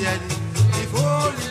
yet. If only